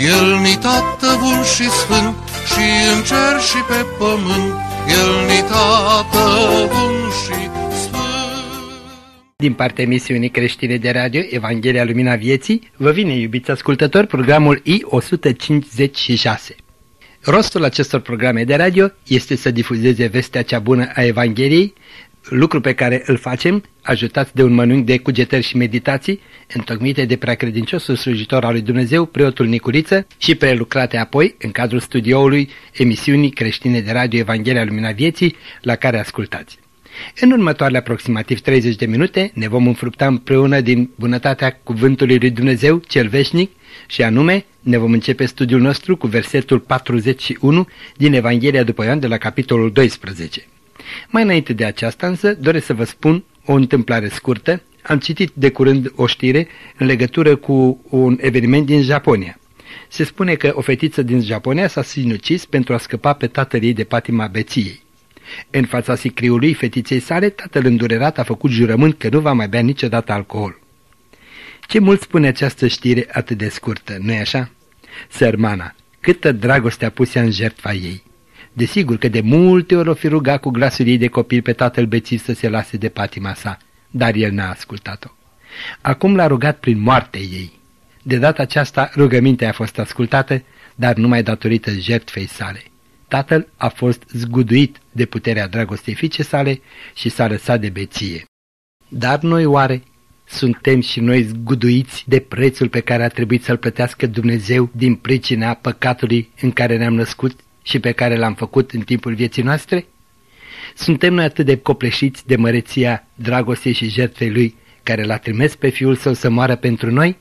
El ni tată bun și sfânt și în cer și pe pământ, El ni tată bun și din partea emisiunii creștine de radio Evanghelia Lumina Vieții, vă vine, iubiți ascultători, programul I-156. Rostul acestor programe de radio este să difuzeze vestea cea bună a Evangheliei, lucru pe care îl facem, ajutați de un mănânc de cugetări și meditații, întocmite de preacredinciosul slujitor al lui Dumnezeu, preotul Nicuriță, și prelucrate apoi în cadrul studioului emisiunii creștine de radio Evanghelia Lumina Vieții, la care ascultați. În următoarele aproximativ 30 de minute ne vom înfrupta împreună din bunătatea cuvântului lui Dumnezeu cel veșnic și anume ne vom începe studiul nostru cu versetul 41 din Evanghelia după Ioan de la capitolul 12. Mai înainte de aceasta însă doresc să vă spun o întâmplare scurtă. Am citit de curând o știre în legătură cu un eveniment din Japonia. Se spune că o fetiță din Japonia s-a sinucis pentru a scăpa pe tatăl ei de patima beției. În fața sicriului fetiței sale, tatăl îndurerat a făcut jurământ că nu va mai bea niciodată alcool. Ce mult spune această știre atât de scurtă, nu-i așa? Sărmana, câtă dragoste a pus ea în jertfa ei. Desigur că de multe ori o fi rugat cu glasul ei de copil pe tatăl bețiv să se lase de patima sa, dar el n-a ascultat-o. Acum l-a rugat prin moartea ei. De data aceasta rugămintea a fost ascultată, dar numai datorită jertfei sale. Tatăl a fost zguduit de puterea dragostei fiice sale și s-a lăsat de beție. Dar noi oare suntem și noi zguduiți de prețul pe care a trebuit să-l plătească Dumnezeu din pricina păcatului în care ne-am născut și pe care l-am făcut în timpul vieții noastre? Suntem noi atât de copleșiți de măreția dragostei și jertfei Lui care l-a trimis pe Fiul Său să moară pentru noi?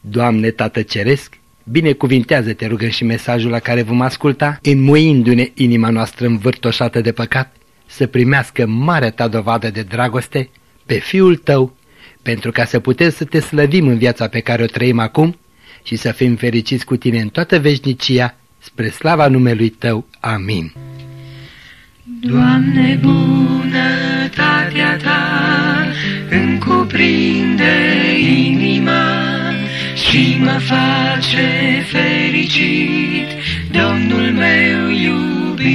Doamne Tată Ceresc, Binecuvintează-te, rugăm și mesajul la care vom asculta, înmuindu-ne inima noastră învârtoșată de păcat, să primească marea ta dovadă de dragoste pe Fiul tău, pentru ca să putem să te slăvim în viața pe care o trăim acum și să fim fericiți cu tine în toată veșnicia, spre slava numelui tău. Amin. Doamne, bunătatea ta îmi cuprinde inima și mă face fericit, Domnul meu iubit,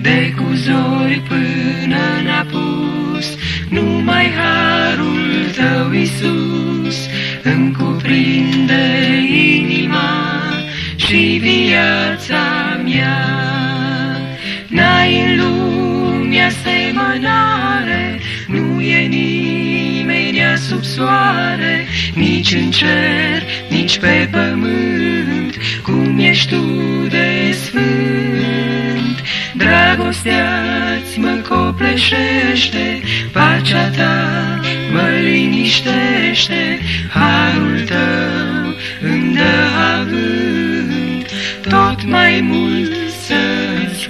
de cu zori până n-a pus, numai harul tău, Iisus, îmi cuprinde inima și viața mea. N-ai în lumea asemănare, nu e nimeni sub soare, nici în cer, nici pe pământ, cum ești tu de sfânt. Dragostea-ți mă copleșește, pacea ta mă liniștește, harul tău îmi dă avânt, tot mai mult să-ți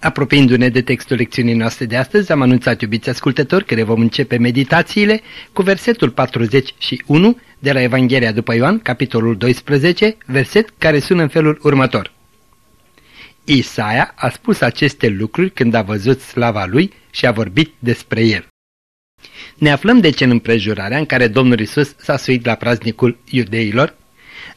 Apropiindu-ne de textul lecțiunii noastre de astăzi, am anunțat, iubiți ascultători, că le vom începe meditațiile cu versetul 41 de la Evanghelia după Ioan, capitolul 12, verset care sună în felul următor. Isaia a spus aceste lucruri când a văzut slava lui și a vorbit despre el. Ne aflăm deci în împrejurarea în care Domnul Isus s-a suit la praznicul iudeilor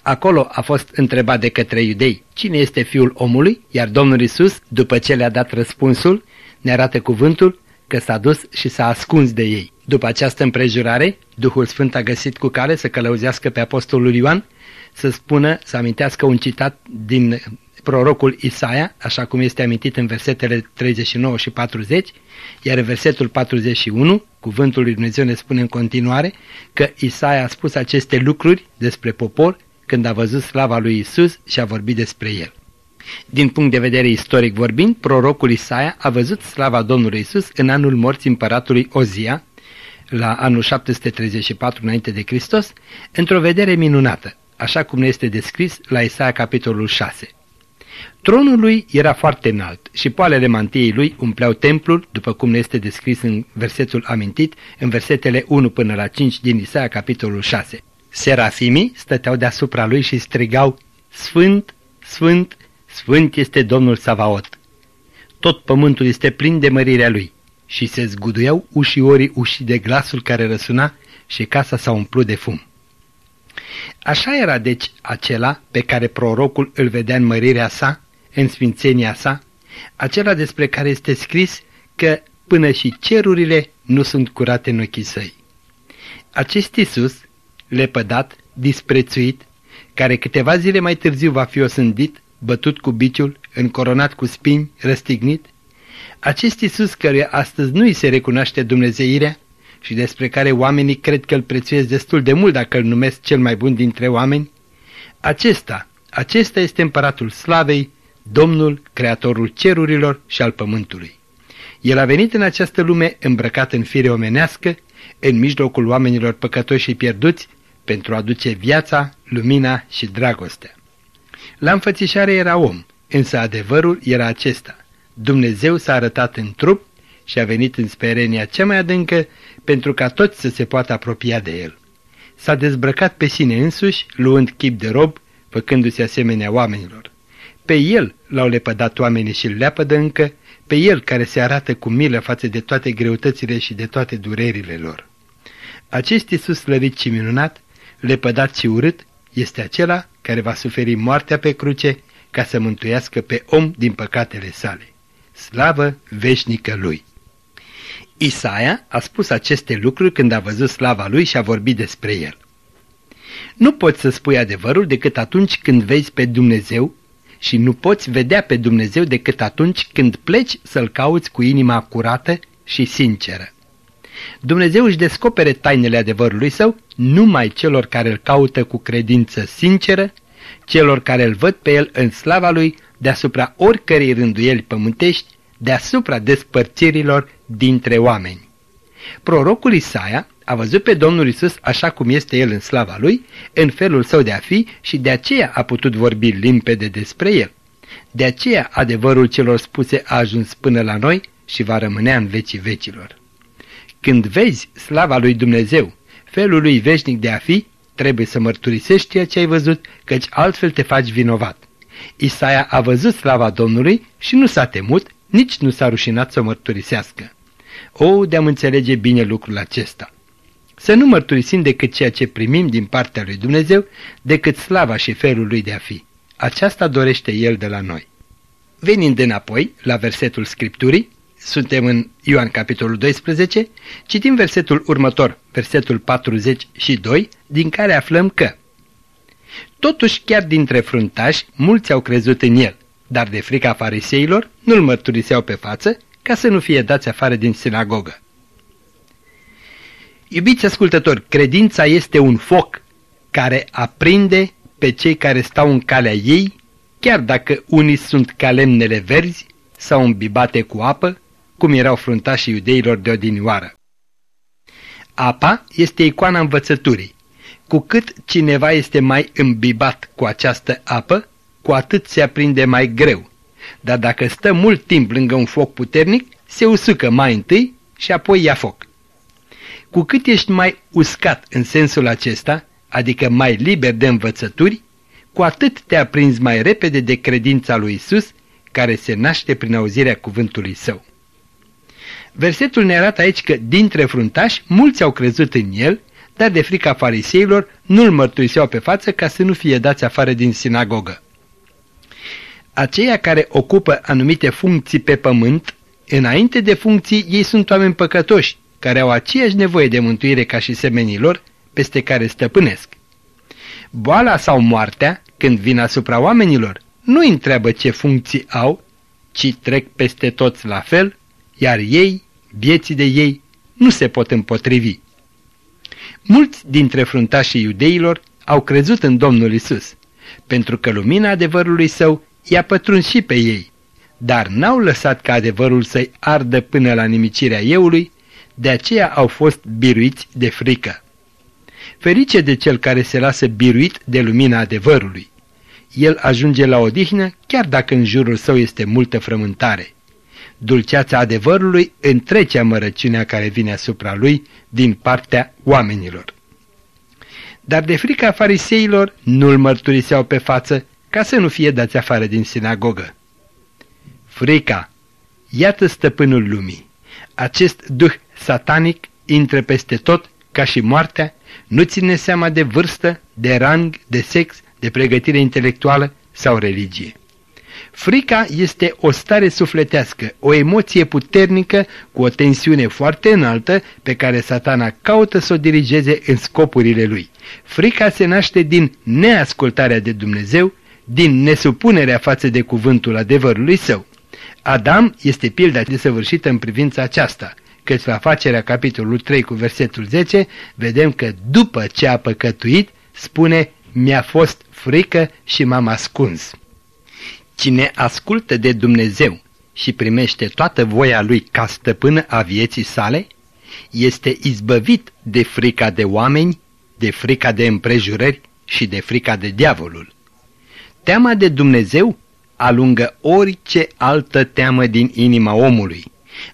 Acolo a fost întrebat de către iudei cine este fiul omului, iar Domnul Isus, după ce le-a dat răspunsul, ne arată cuvântul că s-a dus și s-a ascuns de ei. După această împrejurare, Duhul Sfânt a găsit cu cale să călăuzească pe Apostolul Ioan, să spună, să amintească un citat din prorocul Isaia, așa cum este amintit în versetele 39 și 40, iar în versetul 41, cuvântul lui Dumnezeu ne spune în continuare că Isaia a spus aceste lucruri despre popor când a văzut slava lui Isus și a vorbit despre el. Din punct de vedere istoric vorbind, prorocul Isaia a văzut slava Domnului Isus în anul morții împăratului Ozia, la anul 734 înainte de Hristos, într-o vedere minunată, așa cum ne este descris la Isaia capitolul 6. Tronul lui era foarte înalt și poalele mantiei lui umpleau templul, după cum ne este descris în versetul amintit, în versetele 1 până la 5 din Isaia capitolul 6. Serafimii stăteau deasupra lui și strigau, Sfânt, Sfânt, Sfânt este Domnul Savaot. Tot pământul este plin de mărirea lui și se zguduiau ușiorii ușii de glasul care răsuna și casa s-a umplut de fum. Așa era deci acela pe care prorocul îl vedea în mărirea sa, în sfințenia sa, acela despre care este scris că până și cerurile nu sunt curate în ochii săi. Acest Iisus, lepădat, disprețuit, care câteva zile mai târziu va fi osândit, bătut cu biciul, încoronat cu spini, răstignit, acest Iisus căruia astăzi nu îi se recunoaște dumnezeirea și despre care oamenii cred că îl prețuiesc destul de mult dacă îl numesc cel mai bun dintre oameni, acesta, acesta este împăratul slavei, Domnul, Creatorul cerurilor și al pământului. El a venit în această lume îmbrăcat în fire omenească, în mijlocul oamenilor păcătoși și pierduți, pentru a aduce viața, lumina și dragostea. La înfățișare era om, însă adevărul era acesta. Dumnezeu s-a arătat în trup și a venit în sperenia cea mai adâncă pentru ca toți să se poată apropia de el. S-a dezbrăcat pe sine însuși, luând chip de rob, făcându-se asemenea oamenilor. Pe el l-au lepădat oamenii și îl leapădă încă, pe el care se arată cu milă față de toate greutățile și de toate durerile lor. Acest Iisus slăvit și minunat, lepădat și urât, este acela care va suferi moartea pe cruce ca să mântuiască pe om din păcatele sale. Slavă veșnică lui! Isaia a spus aceste lucruri când a văzut slava lui și a vorbit despre el. Nu poți să spui adevărul decât atunci când vezi pe Dumnezeu și nu poți vedea pe Dumnezeu decât atunci când pleci să-L cauți cu inima curată și sinceră. Dumnezeu își descopere tainele adevărului său numai celor care îl caută cu credință sinceră, celor care îl văd pe el în slava lui deasupra oricărei rânduieli pământești, deasupra despărțirilor dintre oameni. Prorocul Isaia a văzut pe Domnul Isus așa cum este el în slava lui, în felul său de a fi și de aceea a putut vorbi limpede despre el. De aceea adevărul celor spuse a ajuns până la noi și va rămânea în vecii vecilor. Când vezi slava lui Dumnezeu, felul lui veșnic de a fi, trebuie să mărturisești ceea ce ai văzut, căci altfel te faci vinovat. Isaia a văzut slava Domnului și nu s-a temut, nici nu s-a rușinat să o mărturisească. O, de-am înțelege bine lucrul acesta. Să nu mărturisim decât ceea ce primim din partea lui Dumnezeu, decât slava și felul lui de a fi. Aceasta dorește El de la noi. Venind înapoi la versetul Scripturii, suntem în Ioan capitolul 12, citim versetul următor, versetul 42, din care aflăm că Totuși, chiar dintre fruntași, mulți au crezut în el, dar de frica fariseilor nu-l mărturiseau pe față ca să nu fie dați afară din sinagogă. Iubiți ascultători, credința este un foc care aprinde pe cei care stau în calea ei, chiar dacă unii sunt ca lemnele verzi sau îmbibate cu apă, cum erau fruntașii iudeilor de odinioară. Apa este icoana învățăturii. Cu cât cineva este mai îmbibat cu această apă, cu atât se aprinde mai greu. Dar dacă stă mult timp lângă un foc puternic, se usucă mai întâi și apoi ia foc. Cu cât ești mai uscat în sensul acesta, adică mai liber de învățături, cu atât te aprinzi mai repede de credința lui Isus, care se naște prin auzirea cuvântului său. Versetul ne arată aici că dintre fruntași mulți au crezut în el, dar de frica fariseilor nu-l mărturiseau pe față ca să nu fie dați afară din sinagogă. Aceia care ocupă anumite funcții pe pământ, înainte de funcții ei sunt oameni păcătoși, care au aceeași nevoie de mântuire ca și semenilor, peste care stăpânesc. Boala sau moartea, când vin asupra oamenilor, nu întreabă ce funcții au, ci trec peste toți la fel, iar ei, vieții de ei, nu se pot împotrivi. Mulți dintre fruntașii iudeilor au crezut în Domnul Isus, pentru că lumina adevărului său i-a pătruns și pe ei, dar n-au lăsat ca adevărul să-i ardă până la nimicirea eului, de aceea au fost biruiți de frică. Ferice de cel care se lasă biruit de lumina adevărului. El ajunge la odihnă chiar dacă în jurul său este multă frământare. Dulceața adevărului întrece amărăciunea care vine asupra lui din partea oamenilor. Dar de frica fariseilor nu-l mărturiseau pe față ca să nu fie dați afară din sinagogă. Frica, iată stăpânul lumii. Acest duh satanic intră peste tot ca și moartea, nu ține seama de vârstă, de rang, de sex, de pregătire intelectuală sau religie. Frica este o stare sufletească, o emoție puternică cu o tensiune foarte înaltă pe care satana caută să o dirigeze în scopurile lui. Frica se naște din neascultarea de Dumnezeu, din nesupunerea față de cuvântul adevărului său. Adam este pilda desăvârșită în privința aceasta, căci la facerea capitolul 3 cu versetul 10 vedem că după ce a păcătuit, spune, mi-a fost frică și m-am ascuns. Cine ascultă de Dumnezeu și primește toată voia lui ca stăpână a vieții sale, este izbăvit de frica de oameni, de frica de împrejurări și de frica de diavolul. Teama de Dumnezeu alungă orice altă teamă din inima omului.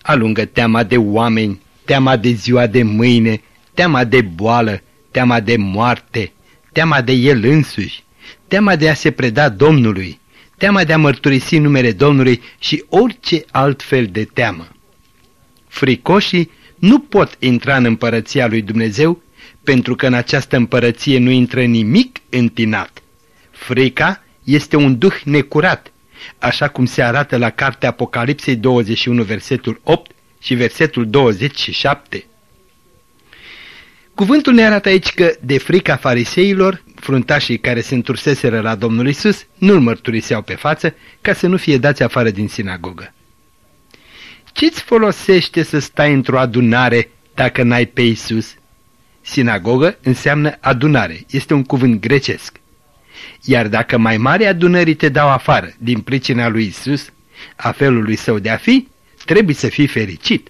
Alungă teama de oameni, teama de ziua de mâine, teama de boală, teama de moarte, teama de el însuși, teama de a se preda Domnului, teama de a mărturisi numele Domnului și orice alt fel de teamă. Fricoșii nu pot intra în împărăția lui Dumnezeu pentru că în această împărăție nu intră nimic întinat. Frica este un duh necurat, așa cum se arată la cartea Apocalipsei 21, versetul 8 și versetul 27. Cuvântul ne arată aici că de frica fariseilor, fruntașii care se înturseseră la Domnul Isus, nu-l mărturiseau pe față ca să nu fie dați afară din sinagogă. Ce-ți folosește să stai într-o adunare dacă n-ai pe Isus? Sinagogă înseamnă adunare, este un cuvânt grecesc. Iar dacă mai mari adunării te dau afară din pricina lui Isus, a felului său de a fi, trebuie să fii fericit.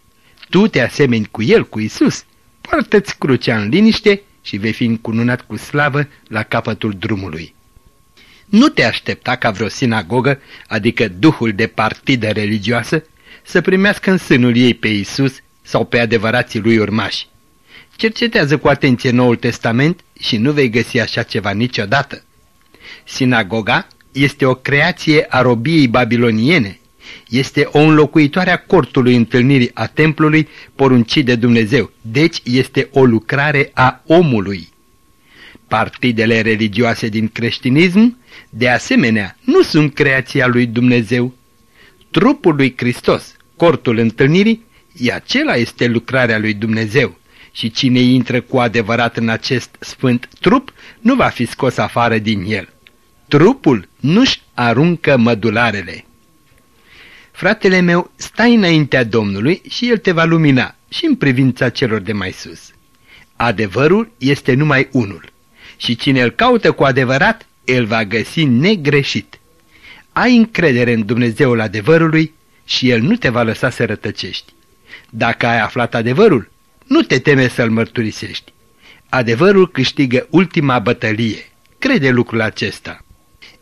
Tu te asemeni cu el, cu Isus, poartă-ți crucea în liniște și vei fi încununat cu slavă la capătul drumului. Nu te aștepta ca vreo sinagogă, adică duhul de partidă religioasă, să primească în sânul ei pe Isus sau pe adevărații lui urmași. Cercetează cu atenție Noul Testament și nu vei găsi așa ceva niciodată. Sinagoga este o creație a robiei babiloniene, este o înlocuitoare a cortului întâlnirii a templului poruncit de Dumnezeu, deci este o lucrare a omului. Partidele religioase din creștinism, de asemenea, nu sunt creația lui Dumnezeu. Trupul lui Hristos, cortul întâlnirii, e acela este lucrarea lui Dumnezeu și cine intră cu adevărat în acest sfânt trup nu va fi scos afară din el. Trupul nu-și aruncă mădularele. Fratele meu, stai înaintea Domnului și El te va lumina și în privința celor de mai sus. Adevărul este numai unul și cine îl caută cu adevărat, îl va găsi negreșit. Ai încredere în Dumnezeul adevărului și El nu te va lăsa să rătăcești. Dacă ai aflat adevărul, nu te teme să-l mărturisești. Adevărul câștigă ultima bătălie. Crede lucrul acesta.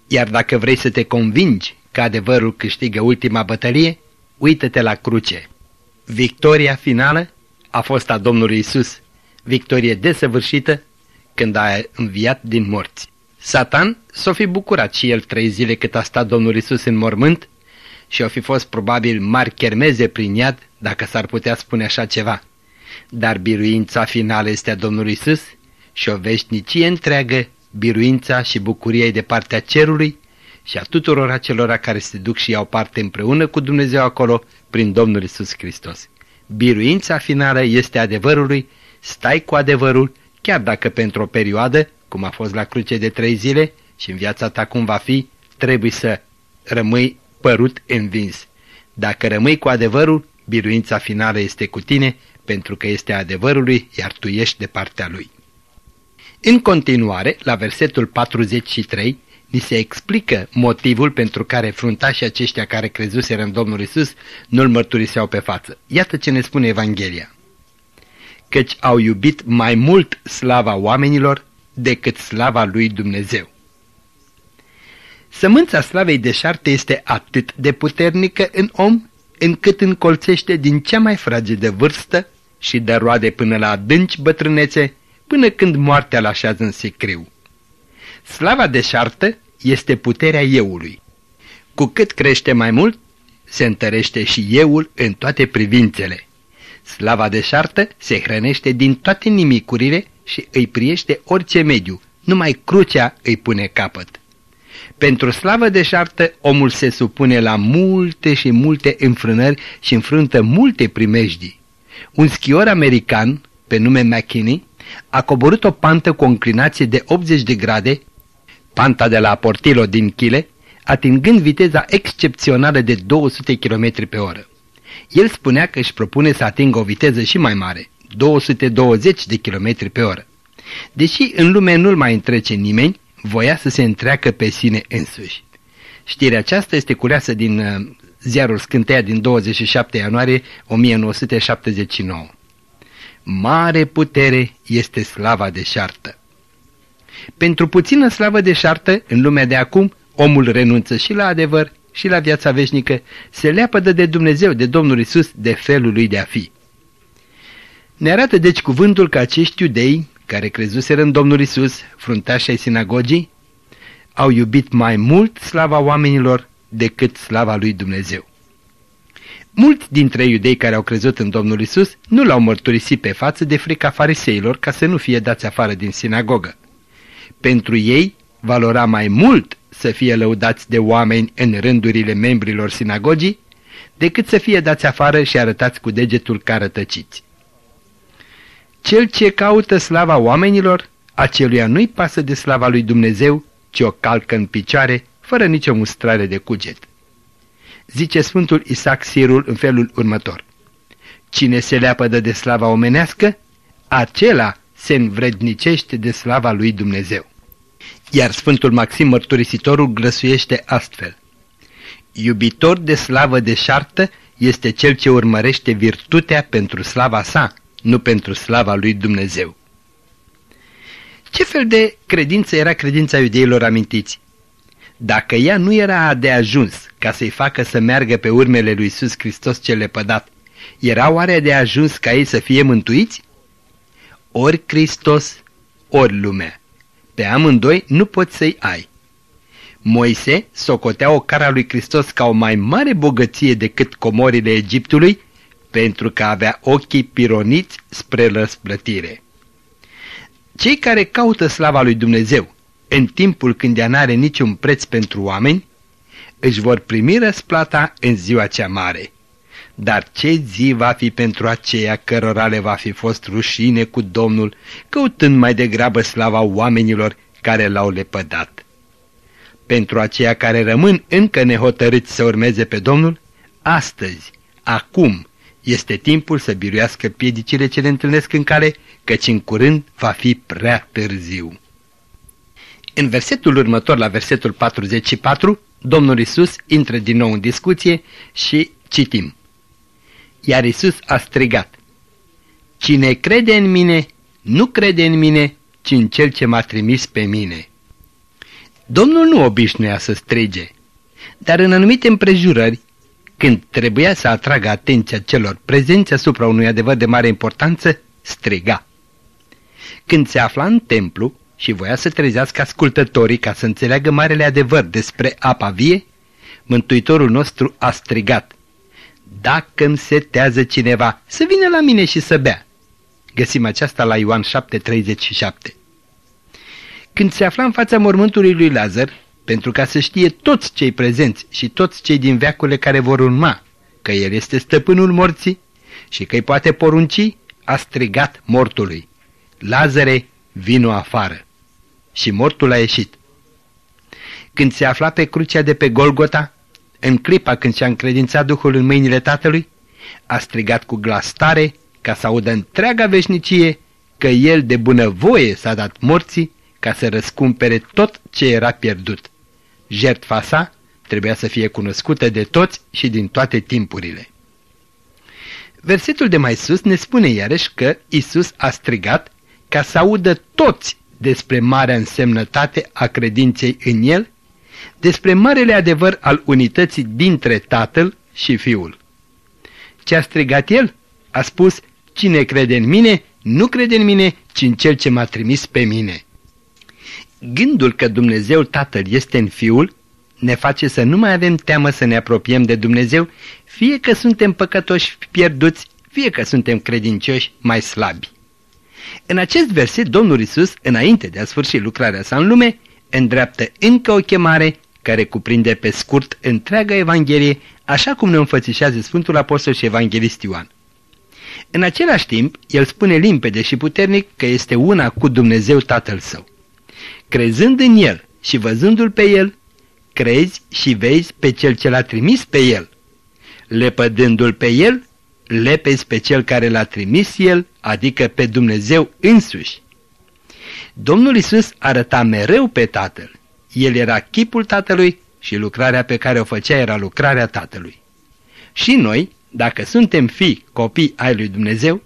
Iar dacă vrei să te convingi că adevărul câștigă ultima bătălie, uită-te la cruce. Victoria finală a fost a Domnului Isus, victorie desăvârșită când a înviat din morți. Satan s-o fi bucurat și el trei zile cât a stat Domnul Isus în mormânt și o fi fost probabil mari chermeze prin iad, dacă s-ar putea spune așa ceva. Dar biruința finală este a Domnului Isus și o veșnicie întreagă, biruința și bucuria de partea cerului și a tuturor acelora care se duc și iau parte împreună cu Dumnezeu acolo prin Domnul Isus Hristos. Biruința finală este adevărului, stai cu adevărul, chiar dacă pentru o perioadă, cum a fost la cruce de trei zile și în viața ta cum va fi, trebuie să rămâi părut învins. Dacă rămâi cu adevărul, biruința finală este cu tine, pentru că este adevărului, iar tu ești de partea lui. În continuare, la versetul 43, ni se explică motivul pentru care fruntașii aceștia care crezuseră în Domnul Isus nu-L mărturiseau pe față. Iată ce ne spune Evanghelia. căci au iubit mai mult slava oamenilor decât slava lui Dumnezeu. Sămânța slavei deșarte este atât de puternică în om, încât încolțește din cea mai fragedă vârstă și dă roade până la adânci bătrânețe, până când moartea îl așează în sicriu. Slava deșartă este puterea euului. Cu cât crește mai mult, se întărește și euul în toate privințele. Slava deșartă se hrănește din toate nimicurile și îi priește orice mediu, numai crucea îi pune capăt. Pentru slavă deșartă, omul se supune la multe și multe înfrânări și înfruntă multe primejdii. Un schior american, pe nume McKinney, a coborât o pantă cu o înclinație de 80 de grade, panta de la Portillo din Chile, atingând viteza excepțională de 200 km pe oră. El spunea că își propune să atingă o viteză și mai mare, 220 de km pe oră. Deși în lume nu-l mai întrece nimeni, voia să se întreacă pe sine însuși. Știrea aceasta este culeasă din uh, ziarul Scânteia din 27 ianuarie 1979. Mare putere este slava deșartă. Pentru puțină slavă deșartă, în lumea de acum, omul renunță și la adevăr și la viața veșnică, se leapădă de Dumnezeu, de Domnul Isus, de felul lui de a fi. Ne arată deci cuvântul că acești iudei, care crezuseră în Domnul Isus, fruntașii ai sinagogii, au iubit mai mult slava oamenilor decât slava lui Dumnezeu. Mulți dintre iudei care au crezut în Domnul Isus nu l-au mărturisit pe față de frica fariseilor ca să nu fie dați afară din sinagogă. Pentru ei valora mai mult să fie lăudați de oameni în rândurile membrilor sinagogii decât să fie dați afară și arătați cu degetul ca rătăciți. Cel ce caută slava oamenilor, aceluia nu-i pasă de slava lui Dumnezeu, ci o calcă în picioare, fără nicio mustrare de cuget. Zice Sfântul Isaac Sirul în felul următor. Cine se leapădă de slava omenească, acela se învrednicește de slava lui Dumnezeu. Iar Sfântul Maxim Mărturisitorul grăsuiește astfel. Iubitor de slavă deșartă este cel ce urmărește virtutea pentru slava sa, nu pentru slava lui Dumnezeu. Ce fel de credință era credința iudeilor amintiți? Dacă ea nu era de ajuns ca să-i facă să meargă pe urmele lui Iisus Hristos cel lepădat, era oare de ajuns ca ei să fie mântuiți? Ori Hristos, ori lumea. Pe amândoi nu poți să-i ai. Moise socotea o cara lui Hristos ca o mai mare bogăție decât comorile Egiptului pentru că avea ochii pironiți spre răsplătire. Cei care caută slava lui Dumnezeu în timpul când ea n-are niciun preț pentru oameni, își vor primi răsplata în ziua cea mare. Dar ce zi va fi pentru aceia cărora le va fi fost rușine cu Domnul, căutând mai degrabă slava oamenilor care l-au lepădat. Pentru aceia care rămân încă nehotărâți să urmeze pe Domnul, astăzi, acum, este timpul să biruiască piedicile ce le întâlnesc în cale, căci în curând va fi prea târziu. În versetul următor, la versetul 44, Domnul Isus intră din nou în discuție și citim. Iar Isus a strigat, Cine crede în mine, nu crede în mine, ci în Cel ce m-a trimis pe mine. Domnul nu obișnuia să strige, dar în anumite împrejurări când trebuia să atragă atenția celor prezenți asupra unui adevăr de mare importanță, striga. Când se afla în templu și voia să trezească ascultătorii ca să înțeleagă marele adevăr despre apa vie, Mântuitorul nostru a strigat, Dacă îmi setează cineva, să vină la mine și să bea. Găsim aceasta la Ioan 7:37. Când se afla în fața mormântului lui Lazar, pentru ca să știe toți cei prezenți și toți cei din veacurile care vor urma că El este stăpânul morții și că îi poate porunci, a strigat mortului, Lazare, vino afară. Și mortul a ieșit. Când se afla pe crucea de pe Golgota, în clipa când și-a încredințat Duhul în mâinile Tatălui, a strigat cu glas tare ca să audă întreaga veșnicie că El de bunăvoie s-a dat morții ca să răscumpere tot ce era pierdut jertfa sa trebuia să fie cunoscută de toți și din toate timpurile. Versetul de mai sus ne spune iarăși că Isus a strigat ca să audă toți despre marea însemnătate a credinței în El, despre marele adevăr al unității dintre Tatăl și Fiul. Ce a strigat El? A spus, cine crede în mine, nu crede în mine, ci în Cel ce m-a trimis pe mine. Gândul că Dumnezeu Tatăl este în Fiul ne face să nu mai avem teamă să ne apropiem de Dumnezeu, fie că suntem păcătoși pierduți, fie că suntem credincioși mai slabi. În acest verset, Domnul Isus, înainte de a sfârși lucrarea sa în lume, îndreaptă încă o chemare care cuprinde pe scurt întreaga Evanghelie, așa cum ne înfățișează Sfântul Apostol și Evanghelist Ioan. În același timp, el spune limpede și puternic că este una cu Dumnezeu Tatăl Său. Crezând în El și văzându-L pe El, crezi și vezi pe Cel ce l-a trimis pe El. Lepădându-L pe El, lepezi pe Cel care l-a trimis El, adică pe Dumnezeu însuși. Domnul Isus arăta mereu pe Tatăl. El era chipul Tatălui și lucrarea pe care o făcea era lucrarea Tatălui. Și noi, dacă suntem fii, copii ai lui Dumnezeu,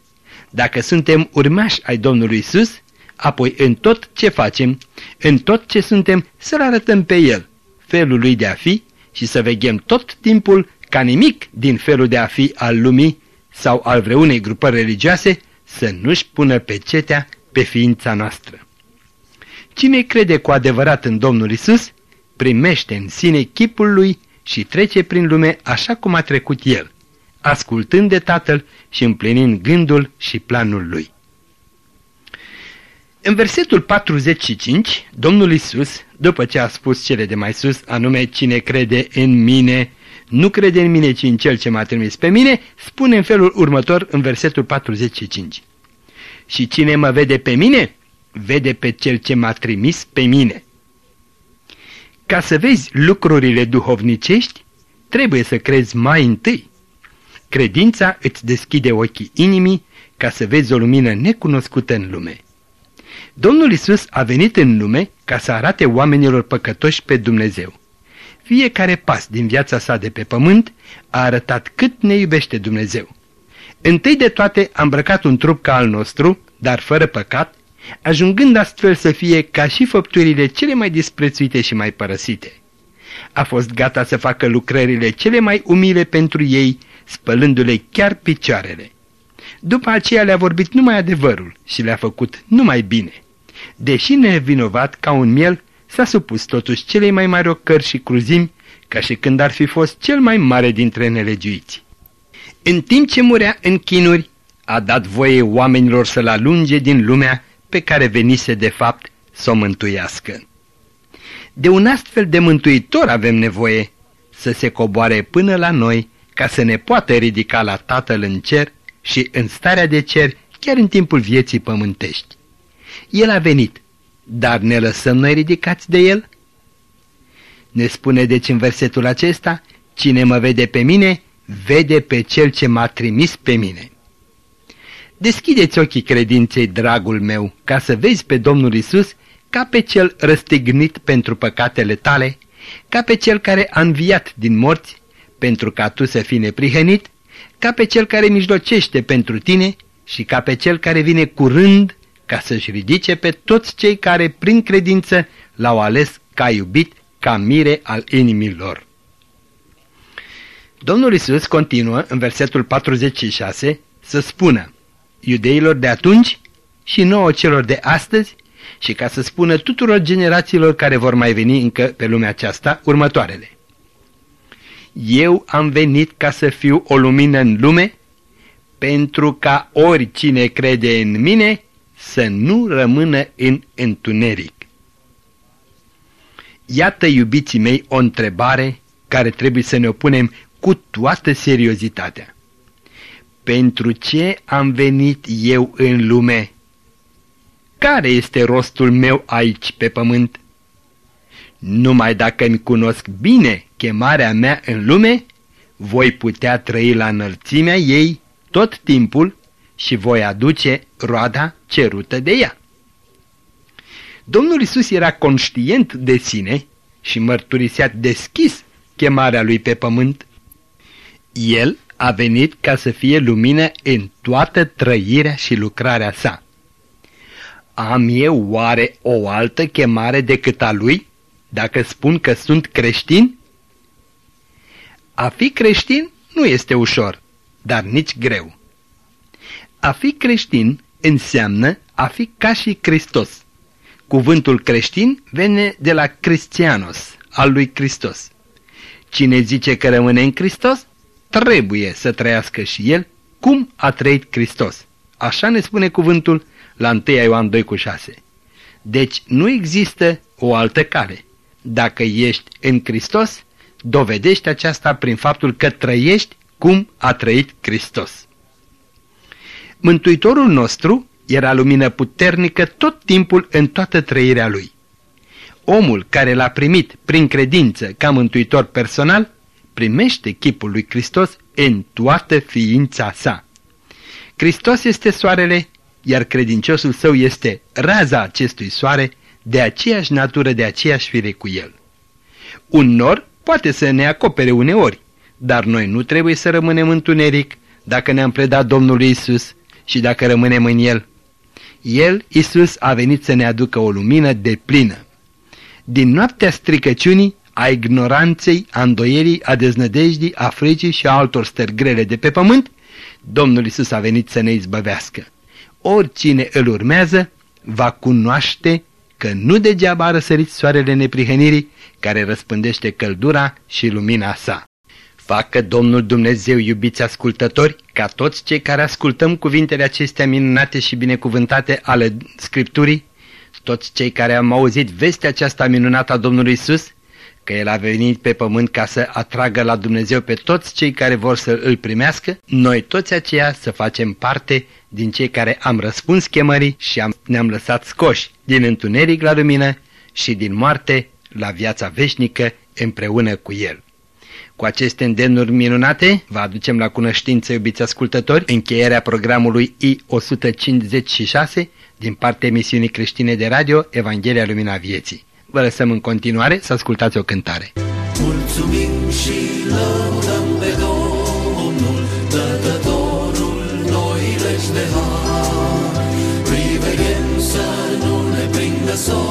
dacă suntem urmași ai Domnului Isus, apoi în tot ce facem, în tot ce suntem, să-L arătăm pe El, felul lui de a fi și să veghem tot timpul ca nimic din felul de a fi al lumii sau al vreunei grupări religioase să nu-și pună pecetea pe ființa noastră. Cine crede cu adevărat în Domnul Isus, primește în sine chipul lui și trece prin lume așa cum a trecut el, ascultând de Tatăl și împlinind gândul și planul lui. În versetul 45, Domnul Isus, după ce a spus cele de mai sus, anume cine crede în mine, nu crede în mine, ci în cel ce m-a trimis pe mine, spune în felul următor în versetul 45. Și cine mă vede pe mine, vede pe cel ce m-a trimis pe mine. Ca să vezi lucrurile duhovnicești, trebuie să crezi mai întâi. Credința îți deschide ochii inimii ca să vezi o lumină necunoscută în lume. Domnul Isus a venit în lume ca să arate oamenilor păcătoși pe Dumnezeu. Fiecare pas din viața sa de pe pământ a arătat cât ne iubește Dumnezeu. Întâi de toate a îmbrăcat un trup ca al nostru, dar fără păcat, ajungând astfel să fie ca și făpturile cele mai disprețuite și mai părăsite. A fost gata să facă lucrările cele mai umile pentru ei, spălându-le chiar picioarele. După aceea le-a vorbit numai adevărul și le-a făcut numai bine. Deși nevinovat ca un miel, s-a supus totuși celei mai mari ocări și cruzimi, ca și când ar fi fost cel mai mare dintre nelegiuiți. În timp ce murea în chinuri, a dat voie oamenilor să-l alunge din lumea pe care venise de fapt să o mântuiască. De un astfel de mântuitor avem nevoie să se coboare până la noi ca să ne poată ridica la Tatăl în cer și în starea de cer chiar în timpul vieții pământești. El a venit, dar ne lăsăm noi ridicați de El? Ne spune deci în versetul acesta, cine mă vede pe mine, vede pe Cel ce m-a trimis pe mine. Deschideți ochii credinței, dragul meu, ca să vezi pe Domnul Isus ca pe cel răstignit pentru păcatele tale, ca pe cel care a înviat din morți, pentru ca tu să fii neprihănit, ca pe cel care mijlocește pentru tine și ca pe cel care vine curând ca să-și ridice pe toți cei care prin credință l-au ales ca iubit, ca mire al inimilor. Domnul Isus continuă în versetul 46 să spună iudeilor de atunci și nouă celor de astăzi și ca să spună tuturor generațiilor care vor mai veni încă pe lumea aceasta următoarele. Eu am venit ca să fiu o lumină în lume, pentru ca oricine crede în mine să nu rămână în întuneric. Iată, iubiții mei, o întrebare care trebuie să ne opunem cu toată seriozitatea. Pentru ce am venit eu în lume? Care este rostul meu aici pe pământ? Numai dacă îmi cunosc bine chemarea mea în lume, voi putea trăi la înălțimea ei tot timpul și voi aduce roada cerută de ea. Domnul Isus era conștient de sine și mărturisea deschis chemarea lui pe pământ. El a venit ca să fie lumină în toată trăirea și lucrarea sa. Am eu oare o altă chemare decât a lui, dacă spun că sunt creștin? A fi creștin nu este ușor, dar nici greu. A fi creștin înseamnă a fi ca și Hristos. Cuvântul creștin vine de la Cristianos, al lui Hristos. Cine zice că rămâne în Hristos, trebuie să trăiască și el cum a trăit Hristos. Așa ne spune cuvântul la 1 Ioan 2 cu 6. Deci nu există o altă cale. Dacă ești în Hristos, dovedești aceasta prin faptul că trăiești cum a trăit Hristos. Mântuitorul nostru era lumină puternică tot timpul în toată trăirea lui. Omul care l-a primit prin credință ca mântuitor personal, primește chipul lui Hristos în toată ființa sa. Hristos este soarele, iar credinciosul său este raza acestui soare, de aceeași natură, de aceeași fire cu el. Un nor poate să ne acopere uneori, dar noi nu trebuie să rămânem întuneric dacă ne-am predat Domnului Isus și dacă rămânem în El. El, Isus, a venit să ne aducă o lumină de plină. Din noaptea stricăciunii, a ignoranței, a îndoierii, a deznădejdii, a fricii și a altor stări grele de pe pământ, Domnul Isus a venit să ne izbăvească. Oricine îl urmează va cunoaște că nu degeaba a răsărit soarele neprihănirii care răspândește căldura și lumina sa. Facă Domnul Dumnezeu, iubiți ascultători, ca toți cei care ascultăm cuvintele acestea minunate și binecuvântate ale Scripturii, toți cei care am auzit vestea aceasta minunată a Domnului Isus, că El a venit pe pământ ca să atragă la Dumnezeu pe toți cei care vor să îl primească, noi toți aceia să facem parte din cei care am răspuns chemării și am, ne-am lăsat scoși din întuneric la lumină și din moarte la viața veșnică împreună cu El. Cu aceste îndemnuri minunate, vă aducem la cunoștință, iubiți ascultători, încheierea programului I-156 din partea emisiunii creștine de radio Evanghelia Lumina Vieții. Vă lăsăm în continuare să ascultați o cântare. Mulțumim și lăudăm pe Domnul, dătătorul noi legi de har. Priveghem să nu ne prindă somnul,